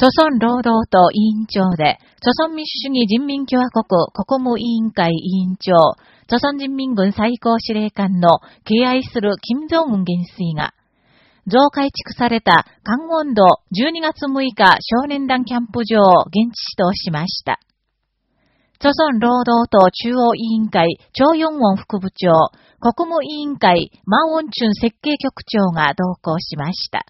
朝鮮労働党委員長で、朝鮮民主主義人民共和国国務委員会委員長、朝鮮人民軍最高司令官の敬愛する金正恩元帥が、増改築された関温度12月6日少年団キャンプ場を現地指導しました。朝鮮労働党中央委員会、張四ン副部長、国務委員会、マンウォンチュン設計局長が同行しました。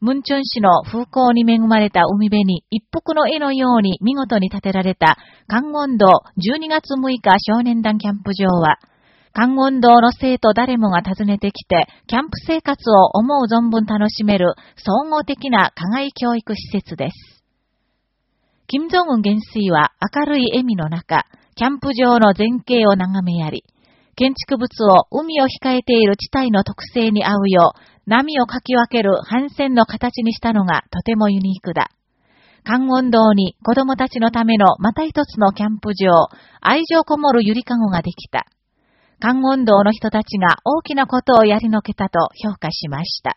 ムンチョン市の風光に恵まれた海辺に一服の絵のように見事に建てられた、関温道12月6日少年団キャンプ場は、関温道の生徒誰もが訪ねてきて、キャンプ生活を思う存分楽しめる総合的な課外教育施設です。金正恩元帥は明るい笑みの中、キャンプ場の前景を眺めやり、建築物を海を控えている地帯の特性に合うよう、波をかき分ける帆船の形にしたのがとてもユニークだ。関温道に子供たちのためのまた一つのキャンプ場、愛情こもるゆりかごができた。関温道の人たちが大きなことをやりのけたと評価しました。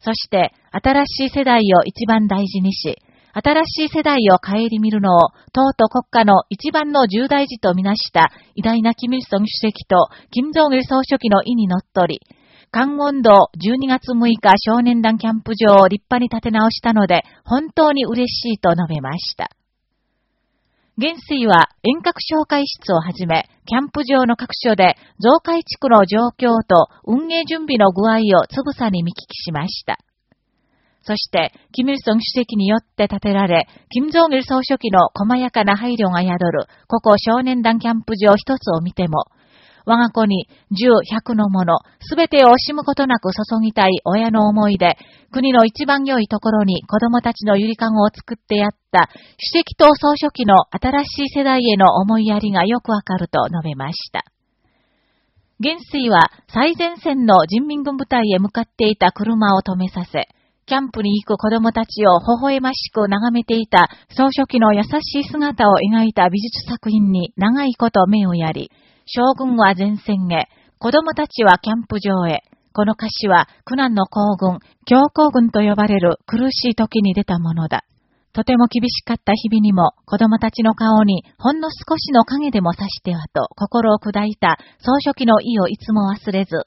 そして、新しい世代を一番大事にし、新しい世代を顧みるのを、党と国家の一番の重大事とみなした偉大なキミルソン主席と金正義総書記の意にのっとり、関温道12月6日少年団キャンプ場を立派に建て直したので、本当に嬉しいと述べました。元帥は遠隔紹介室をはじめ、キャンプ場の各所で増改築の状況と運営準備の具合をつぶさに見聞きしました。そして、キム・イルソン主席によって建てられ、キム・ジョン・ル総書記の細やかな配慮が宿る、ここ少年団キャンプ場一つを見ても、我が子に十百のもの、すべてを惜しむことなく注ぎたい親の思いで、国の一番良いところに子供たちのゆりかごを作ってやった、主席党総書記の新しい世代への思いやりがよくわかると述べました。元帥は最前線の人民軍部隊へ向かっていた車を止めさせ、キャンプに行く子供たちを微笑ましく眺めていた総書記の優しい姿を描いた美術作品に長いこと目をやり、将軍は前線へ、子供たちはキャンプ場へ、この歌詞は苦難の行軍、強行軍と呼ばれる苦しい時に出たものだ。とても厳しかった日々にも子供たちの顔にほんの少しの影でも差してはと心を砕いた総書記の意をいつも忘れず、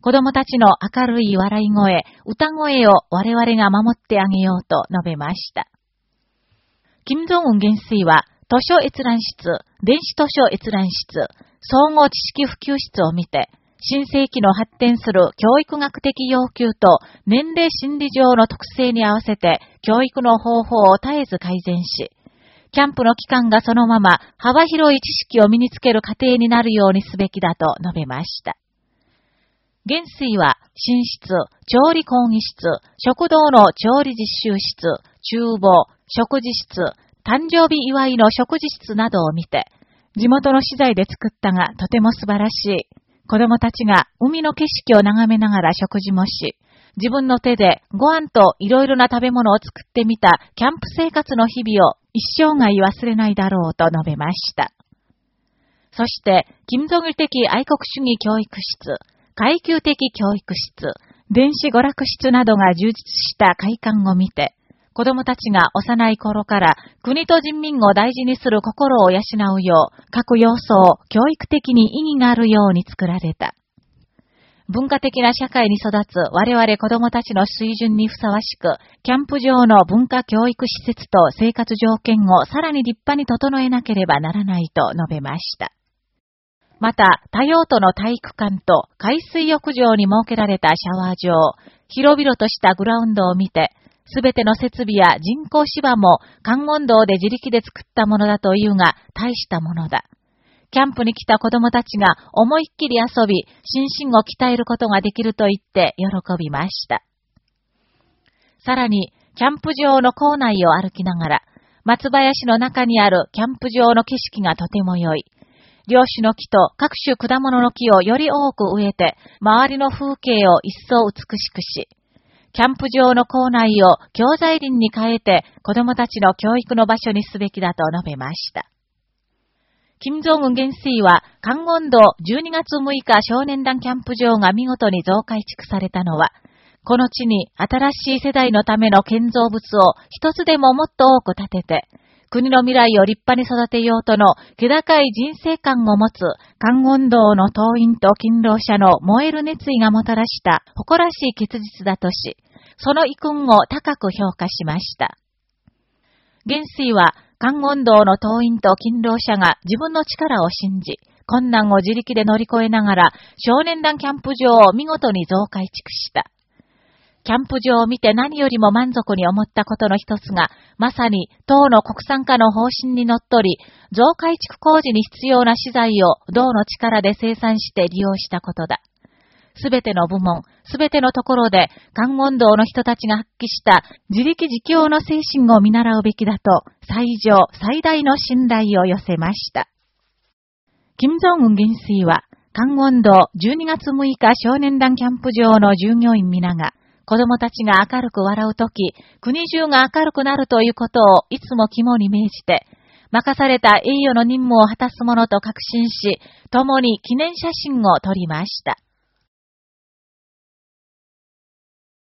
子供たちの明るい笑い声、歌声を我々が守ってあげようと述べました。金正恩元帥は図書閲覧室、電子図書閲覧室、総合知識普及室を見て、新世紀の発展する教育学的要求と年齢心理上の特性に合わせて教育の方法を絶えず改善し、キャンプの期間がそのまま幅広い知識を身につける過程になるようにすべきだと述べました。元帥は、寝室、調理講義室、食堂の調理実習室、厨房、食事室、誕生日祝いの食事室などを見て、地元の資材で作ったがとても素晴らしい。子供たちが海の景色を眺めながら食事もし、自分の手でご飯といろいろな食べ物を作ってみたキャンプ生活の日々を一生涯忘れないだろうと述べました。そして、金属的愛国主義教育室、階級的教育室、電子娯楽室などが充実した会館を見て、子供たちが幼い頃から国と人民を大事にする心を養うよう、各要素を教育的に意義があるように作られた。文化的な社会に育つ我々子供たちの水準にふさわしく、キャンプ場の文化教育施設と生活条件をさらに立派に整えなければならないと述べました。また、多用途の体育館と海水浴場に設けられたシャワー場、広々としたグラウンドを見て、すべての設備や人工芝も関温道で自力で作ったものだというが、大したものだ。キャンプに来た子供たちが思いっきり遊び、心身を鍛えることができると言って喜びました。さらに、キャンプ場の校内を歩きながら、松林の中にあるキャンプ場の景色がとても良い。漁師の木と各種果物の木をより多く植えて、周りの風景を一層美しくし、キャンプ場の校内を教材林に変えて子供たちの教育の場所にすべきだと述べました。金正恩元帥は、関温道12月6日少年団キャンプ場が見事に増改築されたのは、この地に新しい世代のための建造物を一つでももっと多く建てて、国の未来を立派に育てようとの気高い人生観を持つ、観音道の党員と勤労者の燃える熱意がもたらした誇らしい結実だとし、その遺訓を高く評価しました。元帥は、観音道の党員と勤労者が自分の力を信じ、困難を自力で乗り越えながら、少年団キャンプ場を見事に増改築した。キャンプ場を見て何よりも満足に思ったことの一つが、まさに党の国産化の方針にのっとり、増改築工事に必要な資材を党の力で生産して利用したことだ。すべての部門、すべてのところで、関音道の人たちが発揮した自力自強の精神を見習うべきだと、最上、最大の信頼を寄せました。金正恩元帥は、関音道12月6日少年団キャンプ場の従業員皆が、子供たちが明るく笑うとき、国中が明るくなるということをいつも肝に銘じて、任された栄誉の任務を果たすものと確信し、共に記念写真を撮りました。